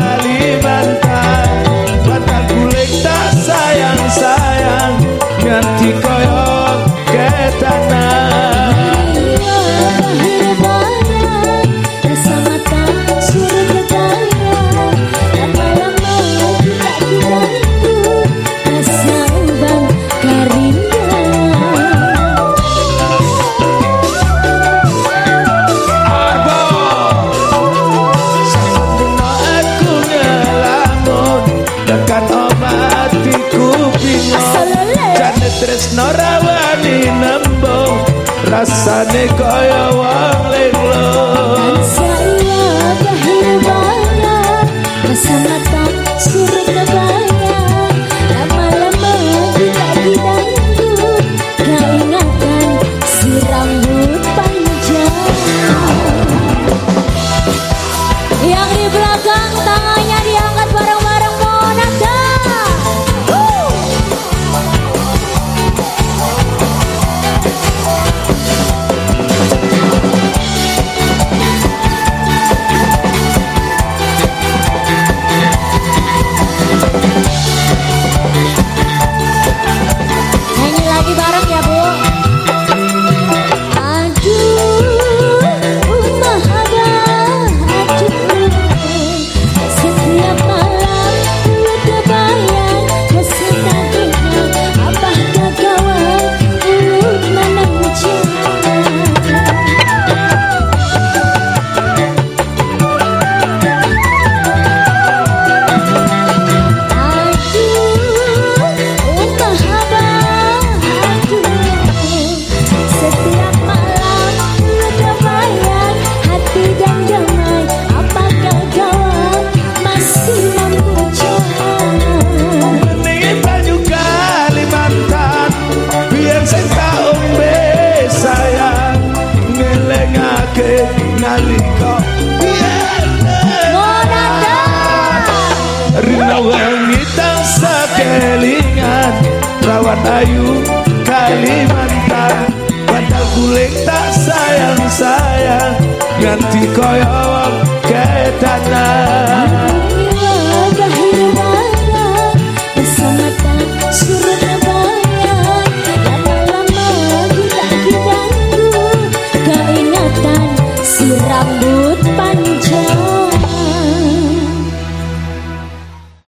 kalimat rasane kaya wong lelo tansah kelingan Rawan ayu Kalimantan. Bantal kuling tak sayang-sayang Ganti koyok.